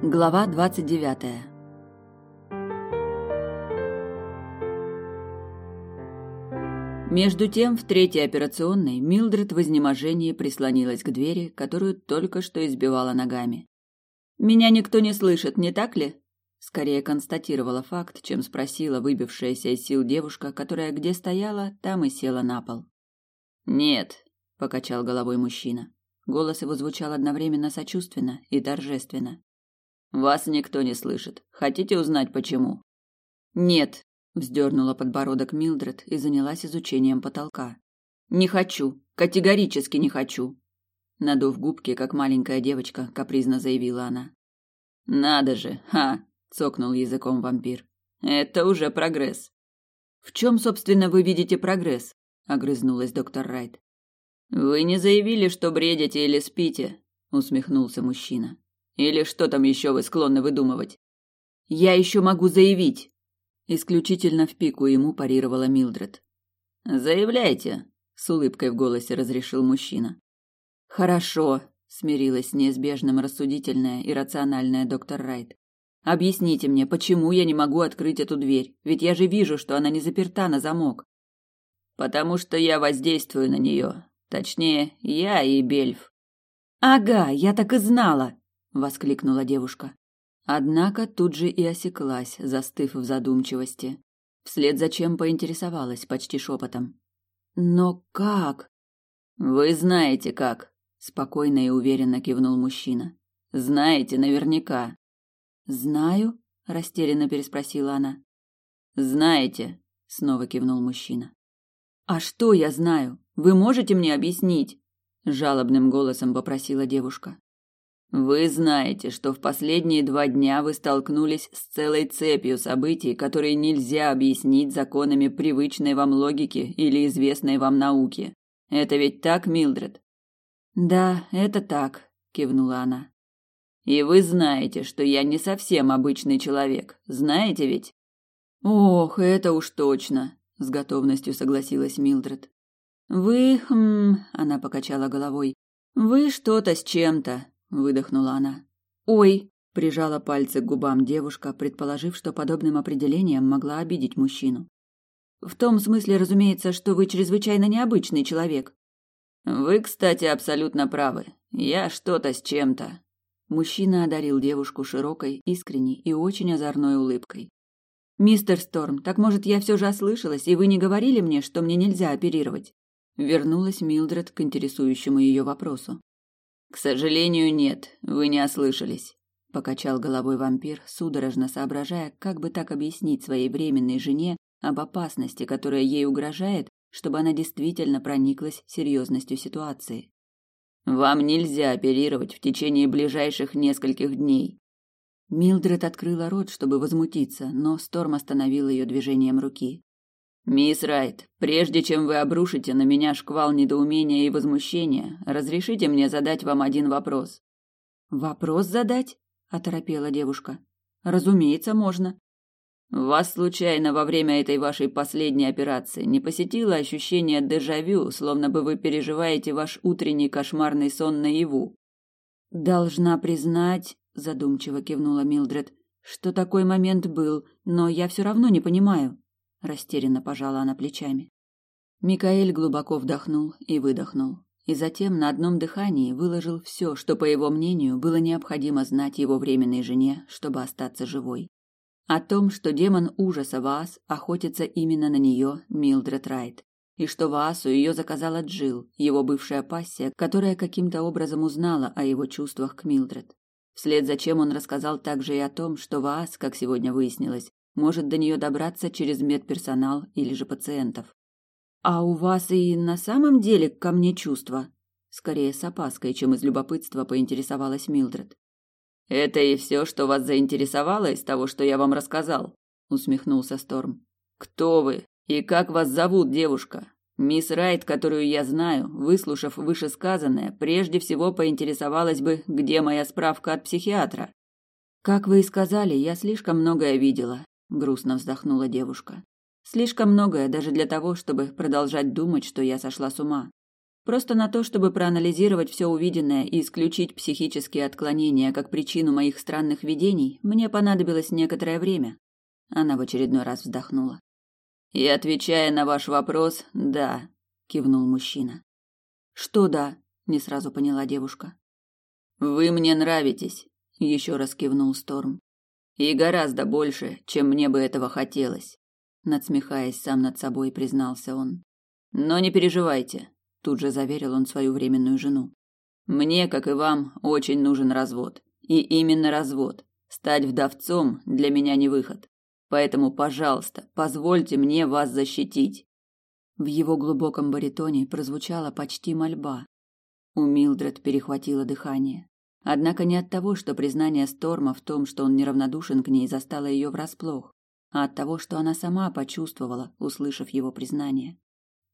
Глава 29. Между тем, в третьей операционной Милдред в изнеможении прислонилась к двери, которую только что избивала ногами. «Меня никто не слышит, не так ли?» Скорее констатировала факт, чем спросила выбившаяся из сил девушка, которая где стояла, там и села на пол. «Нет», — покачал головой мужчина. Голос его звучал одновременно сочувственно и торжественно. Вас никто не слышит. Хотите узнать почему? Нет, вздернула подбородок Милдред и занялась изучением потолка. Не хочу, категорически не хочу. Надув губки, как маленькая девочка, капризно заявила она. Надо же, ха, цокнул языком вампир. Это уже прогресс. В чем, собственно, вы видите прогресс? огрызнулась доктор Райт. Вы не заявили, что бредите или спите, усмехнулся мужчина. Или что там еще вы склонны выдумывать? Я еще могу заявить. Исключительно в пику ему парировала Милдред. Заявляйте, с улыбкой в голосе разрешил мужчина. Хорошо, смирилась с неизбежным рассудительная и рациональная доктор Райт. Объясните мне, почему я не могу открыть эту дверь? Ведь я же вижу, что она не заперта на замок. Потому что я воздействую на нее. Точнее, я и Бельф. Ага, я так и знала, воскликнула девушка. Однако тут же и осеклась, застыв в задумчивости. Вслед за чем поинтересовалась почти шепотом. Но как? Вы знаете как, спокойно и уверенно кивнул мужчина. Знаете наверняка. Знаю, растерянно переспросила она. Знаете, снова кивнул мужчина. А что я знаю? Вы можете мне объяснить? жалобным голосом попросила девушка. Вы знаете, что в последние два дня вы столкнулись с целой цепью событий, которые нельзя объяснить законами привычной вам логики или известной вам науки. Это ведь так, Милдред? Да, это так, кивнула она. И вы знаете, что я не совсем обычный человек. Знаете ведь? Ох, это уж точно, с готовностью согласилась Милдред. Вы, хм, она покачала головой. Вы что-то с чем-то выдохнула она. Ой, прижала пальцы к губам девушка, предположив, что подобным определением могла обидеть мужчину. В том смысле, разумеется, что вы чрезвычайно необычный человек. Вы, кстати, абсолютно правы. Я что-то с чем-то. Мужчина одарил девушку широкой, искренней и очень озорной улыбкой. Мистер Сторм, так может, я все же ослышалась, и вы не говорили мне, что мне нельзя оперировать? Вернулась Милдред к интересующему ее вопросу. К сожалению, нет, вы не ослышались, покачал головой вампир, судорожно соображая, как бы так объяснить своей временной жене об опасности, которая ей угрожает, чтобы она действительно прониклась серьезностью ситуации. Вам нельзя оперировать в течение ближайших нескольких дней. Милдред открыла рот, чтобы возмутиться, но Сторм остановил ее движением руки. Мисс Райт, прежде чем вы обрушите на меня шквал недоумения и возмущения, разрешите мне задать вам один вопрос. Вопрос задать? оторопела девушка. Разумеется, можно. Вас случайно во время этой вашей последней операции не посетило ощущение дежавю, словно бы вы переживаете ваш утренний кошмарный сон наяву? Должна признать, задумчиво кивнула Милдред, что такой момент был, но я все равно не понимаю растерянно пожала она плечами. Микаэль глубоко вдохнул и выдохнул, и затем на одном дыхании выложил все, что, по его мнению, было необходимо знать его временной жене, чтобы остаться живой. О том, что демон ужаса Ваас охотится именно на нее, Милдред Райт, и что Ваасу ее заказала Джил, его бывшая пассия, которая каким-то образом узнала о его чувствах к Милдред. Вслед за чем он рассказал также и о том, что Ваас, как сегодня выяснилось, может до нее добраться через медперсонал или же пациентов. А у вас и на самом деле ко мне чувства? Скорее с опаской, чем из любопытства, поинтересовалась Милдред. Это и все, что вас заинтересовало из того, что я вам рассказал, усмехнулся Сторм. Кто вы и как вас зовут, девушка? Мисс Райт, которую я знаю, выслушав вышесказанное, прежде всего поинтересовалась бы, где моя справка от психиатра. Как вы и сказали, я слишком многое видела, грустно вздохнула девушка. Слишком многое даже для того, чтобы продолжать думать, что я сошла с ума. Просто на то, чтобы проанализировать все увиденное и исключить психические отклонения как причину моих странных видений, мне понадобилось некоторое время. Она в очередной раз вздохнула. И отвечая на ваш вопрос, да, кивнул мужчина. Что да? Не сразу поняла девушка. Вы мне нравитесь, еще раз кивнул Сторм. И гораздо больше, чем мне бы этого хотелось, надсмехаясь сам над собой, признался он. Но не переживайте, тут же заверил он свою временную жену. Мне, как и вам, очень нужен развод. И именно развод. Стать вдовцом для меня не выход. Поэтому, пожалуйста, позвольте мне вас защитить. В его глубоком баритоне прозвучала почти мольба. У Милдред перехватило дыхание. Однако не от того, что признание Сторма в том, что он неравнодушен к ней, застало ее врасплох, а от того, что она сама почувствовала, услышав его признание.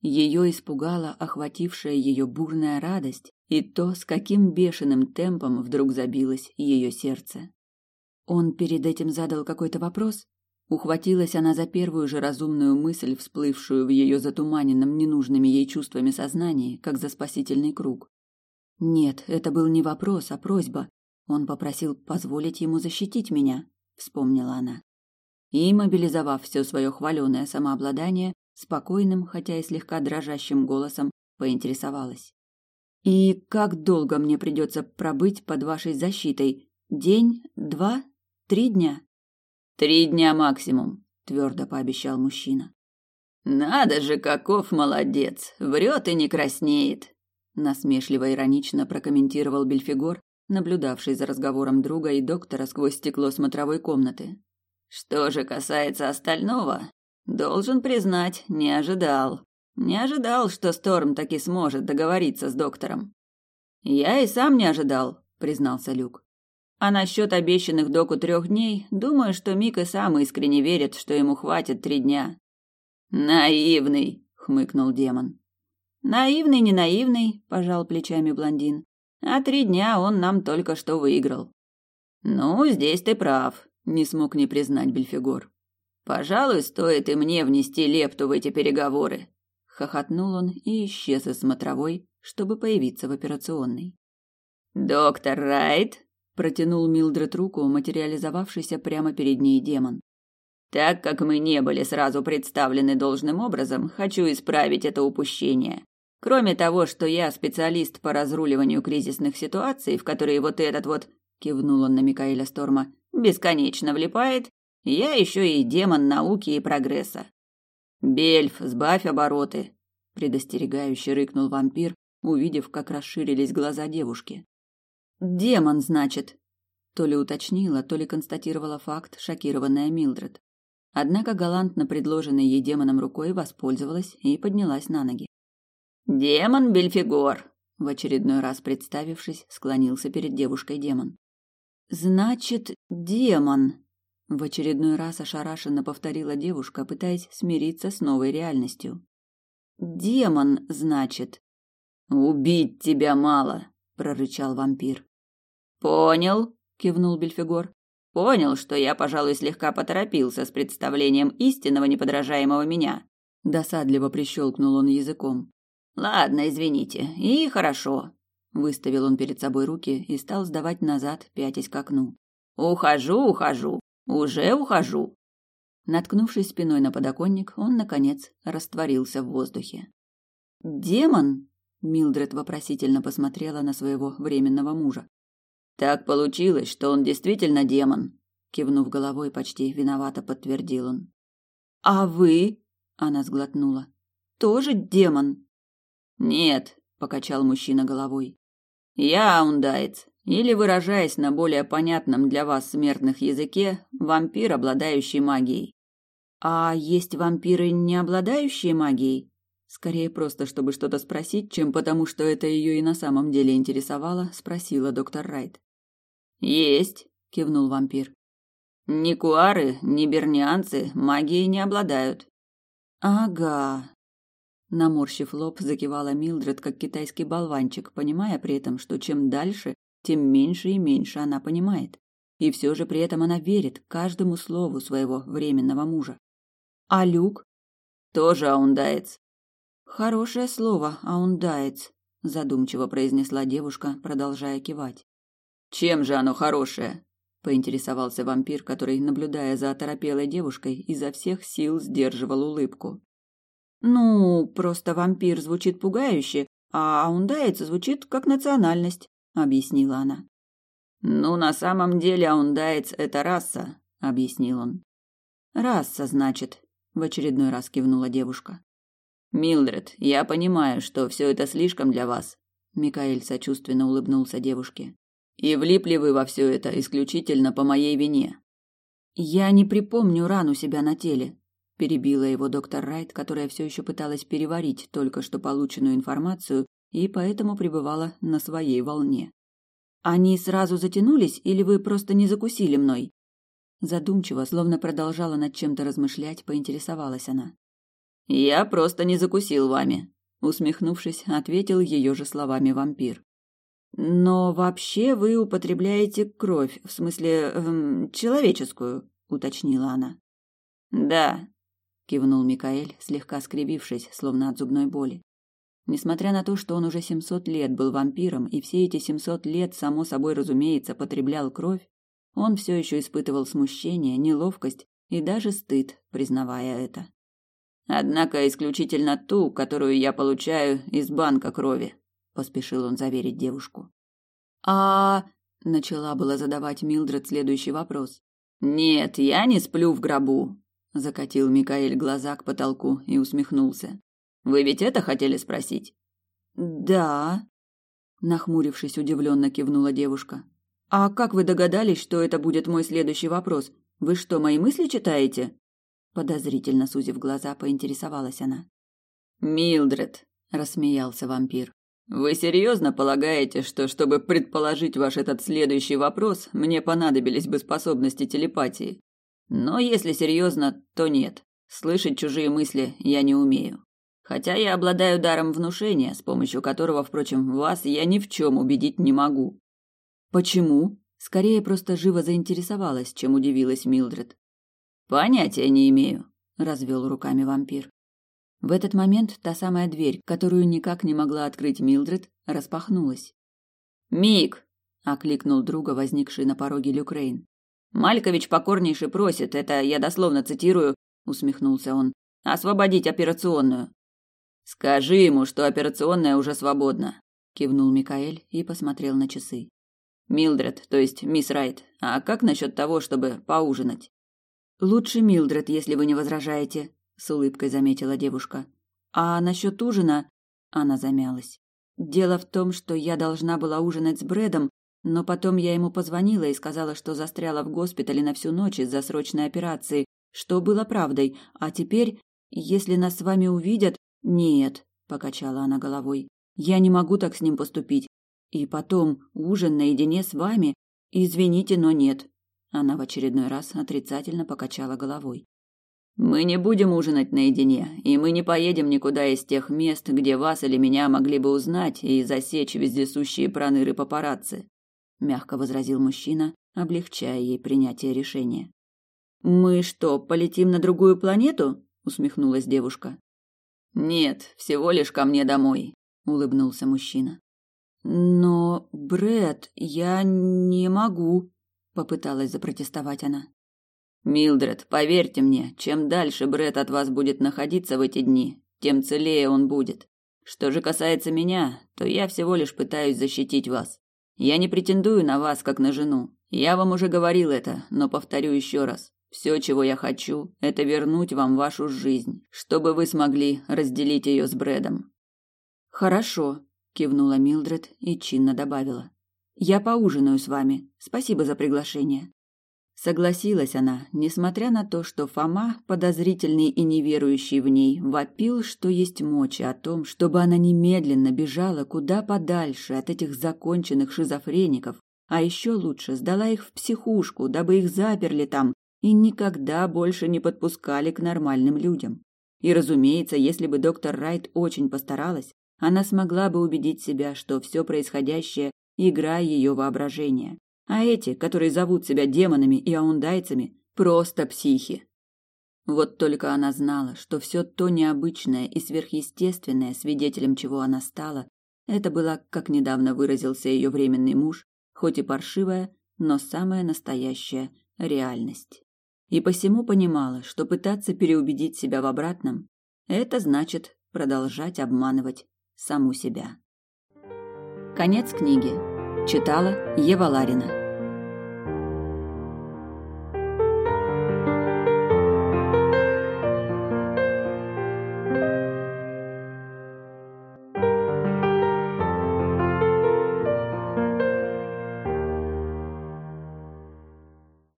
Ее испугала охватившая ее бурная радость и то, с каким бешеным темпом вдруг забилось ее сердце. Он перед этим задал какой-то вопрос? Ухватилась она за первую же разумную мысль, всплывшую в ее затуманенном ненужными ей чувствами сознании, как за спасительный круг. Нет, это был не вопрос, а просьба. Он попросил позволить ему защитить меня, вспомнила она. И, мобилизовав все свое хваленое самообладание, спокойным, хотя и слегка дрожащим голосом поинтересовалась. «И как долго мне придется пробыть под вашей защитой? День? Два? Три дня?» «Три дня максимум», — твердо пообещал мужчина. «Надо же, каков молодец! Врет и не краснеет!» Насмешливо-иронично прокомментировал Бельфигор, наблюдавший за разговором друга и доктора сквозь стекло смотровой комнаты. «Что же касается остального, Должен признать, не ожидал. Не ожидал, что Сторм таки сможет договориться с доктором. Я и сам не ожидал, признался Люк. А насчет обещанных доку трех дней, думаю, что Мик и сам искренне верит, что ему хватит три дня. Наивный, хмыкнул демон. Наивный, не наивный, пожал плечами блондин. А три дня он нам только что выиграл. Ну, здесь ты прав, не смог не признать Бельфигор. Пожалуй, стоит и мне внести лепту в эти переговоры. Хохотнул он и исчез из смотровой, чтобы появиться в операционной. Доктор Райт протянул Милдред руку, материализовавшийся прямо перед ней демон. Так как мы не были сразу представлены должным образом, хочу исправить это упущение. Кроме того, что я специалист по разруливанию кризисных ситуаций, в которые вот этот вот, кивнул он на Микаэля Сторма, бесконечно влипает, я еще и демон науки и прогресса. Бельф, сбавь обороты, предостерегающе рыкнул вампир, увидев, как расширились глаза девушки. Демон, значит, то ли уточнила, то ли констатировала факт шокированная Милдред. Однако галантно предложенной ей демоном рукой воспользовалась и поднялась на ноги. Демон Бельфигор, в очередной раз представившись, склонился перед девушкой демон. Значит, демон, в очередной раз ошарашенно повторила девушка, пытаясь смириться с новой реальностью. «Демон, значит?» «Убить тебя мало», — прорычал вампир. «Понял», — кивнул Бельфигор. «Понял, что я, пожалуй, слегка поторопился с представлением истинного неподражаемого меня». Досадливо прищелкнул он языком. «Ладно, извините. И хорошо». Выставил он перед собой руки и стал сдавать назад, пятясь к окну. «Ухожу, ухожу. Уже ухожу. Наткнувшись спиной на подоконник, он наконец растворился в воздухе. Демон? Милдред вопросительно посмотрела на своего временного мужа. Так получилось, что он действительно демон, кивнув головой, почти виновато подтвердил он. А вы? Она сглотнула. Тоже демон? Нет, покачал мужчина головой. Я аундаец, или, выражаясь на более понятном для вас смертных языке, вампир, обладающий магией. А есть вампиры, не обладающие магией? Скорее просто, чтобы что-то спросить, чем потому, что это ее и на самом деле интересовало, спросила доктор Райт. Есть, кивнул вампир. Ни куары, ни бернианцы магией не обладают. Ага, наморщив лоб, закивала Милдред, как китайский болванчик, понимая при этом, что чем дальше, тем меньше и меньше она понимает. И все же при этом она верит каждому слову своего временного мужа. А Люк? Тоже аундаец. Хорошее слово, аундаец, задумчиво произнесла девушка, продолжая кивать. Чем же оно хорошее? поинтересовался вампир, который, наблюдая за оторопелой девушкой, изо всех сил сдерживал улыбку. Ну, просто вампир звучит пугающе, а аундаец звучит как национальность, объяснила она. Ну, на самом деле аундаец это раса, объяснил он. Раса, значит, в очередной раз кивнула девушка. Милдред, я понимаю, что все это слишком для вас. Микаэль сочувственно улыбнулся девушке. И влипли вы во все это исключительно по моей вине. Я не припомню рану себя на теле, перебила его доктор Райт, которая все еще пыталась переварить только что полученную информацию и поэтому пребывала на своей волне. Они сразу затянулись или вы просто не закусили мной? Задумчиво, словно продолжала над чем-то размышлять, поинтересовалась она. Я просто не закусил вами, усмехнувшись, ответил ее же словами вампир. Но вообще вы употребляете кровь, в смысле, эм, человеческую, уточнила она. Да, кивнул Микаэль, слегка скривившись, словно от зубной боли. Несмотря на то, что он уже семьсот лет был вампиром и все эти семьсот лет, само собой разумеется, потреблял кровь, он все еще испытывал смущение, неловкость и даже стыд, признавая это. Однако исключительно ту, которую я получаю из банка крови, поспешил он заверить девушку. А начала было задавать Милдред следующий вопрос. Нет, я не сплю в гробу, закатил Микаэль глаза к потолку и усмехнулся. Вы ведь это хотели спросить? Да, нахмурившись, удивленно кивнула девушка. А как вы догадались, что это будет мой следующий вопрос? Вы что, мои мысли читаете? Подозрительно сузив глаза, поинтересовалась она. Милдред, рассмеялся вампир. Вы серьезно полагаете, что чтобы предположить ваш этот следующий вопрос, мне понадобились бы способности телепатии? Но если серьезно, то нет. Слышать чужие мысли я не умею. Хотя я обладаю даром внушения, с помощью которого, впрочем, вас я ни в чем убедить не могу. Почему? Скорее просто живо заинтересовалась, чем удивилась Милдред. Понятия не имею, развел руками вампир. В этот момент та самая дверь, которую никак не могла открыть Милдред, распахнулась. «Мик!» – окликнул друга, возникший на пороге Люкрейн. «Малькович покорнейше просит, это я дословно цитирую», – усмехнулся он, – «освободить операционную». «Скажи ему, что операционная уже свободна», – кивнул Микаэль и посмотрел на часы. «Милдред, то есть мисс Райт, а как насчет того, чтобы поужинать?» «Лучше Милдред, если вы не возражаете», с улыбкой заметила девушка. А насчет ужина она замялась. Дело в том, что я должна была ужинать с Брэдом, но потом я ему позвонила и сказала, что застряла в госпитале на всю ночь из-за срочной операции, что было правдой. А теперь, если нас с вами увидят, нет, покачала она головой. Я не могу так с ним поступить. И потом ужин наедине с вами, извините, но нет. Она в очередной раз отрицательно покачала головой. Мы не будем ужинать наедине, и мы не поедем никуда из тех мест, где вас или меня могли бы узнать и засечь вездесущие проныры папарацци, мягко возразил мужчина, облегчая ей принятие решения. Мы что, полетим на другую планету? усмехнулась девушка. Нет, всего лишь ко мне домой, улыбнулся мужчина. Но, Бред, я не могу, попыталась запротестовать она. Милдред, поверьте мне, чем дальше Бред от вас будет находиться в эти дни, тем целее он будет. Что же касается меня, то я всего лишь пытаюсь защитить вас. Я не претендую на вас как на жену. Я вам уже говорил это, но повторю еще раз. Все, чего я хочу, это вернуть вам вашу жизнь, чтобы вы смогли разделить ее с Брэдом. Хорошо, кивнула Милдред и чинно добавила: Я поужинаю с вами. Спасибо за приглашение. Согласилась она, несмотря на то, что Фома, подозрительный и неверующий в ней, вопил, что есть мочи о том, чтобы она немедленно бежала куда подальше от этих законченных шизофреников, а еще лучше сдала их в психушку, дабы их заперли там и никогда больше не подпускали к нормальным людям. И, разумеется, если бы доктор Райт очень постаралась, она смогла бы убедить себя, что все происходящее – игра ее воображения. А эти, которые зовут себя демонами и аундайцами, просто психи. Вот только она знала, что все то необычное и сверхъестественное, свидетелем чего она стала, Это была, как недавно выразился ее временный муж, хоть и паршивая, но самая настоящая реальность. И посему понимала, что пытаться переубедить себя в обратном – это значит продолжать обманывать саму себя. Конец книги. Читала Ева Ларина.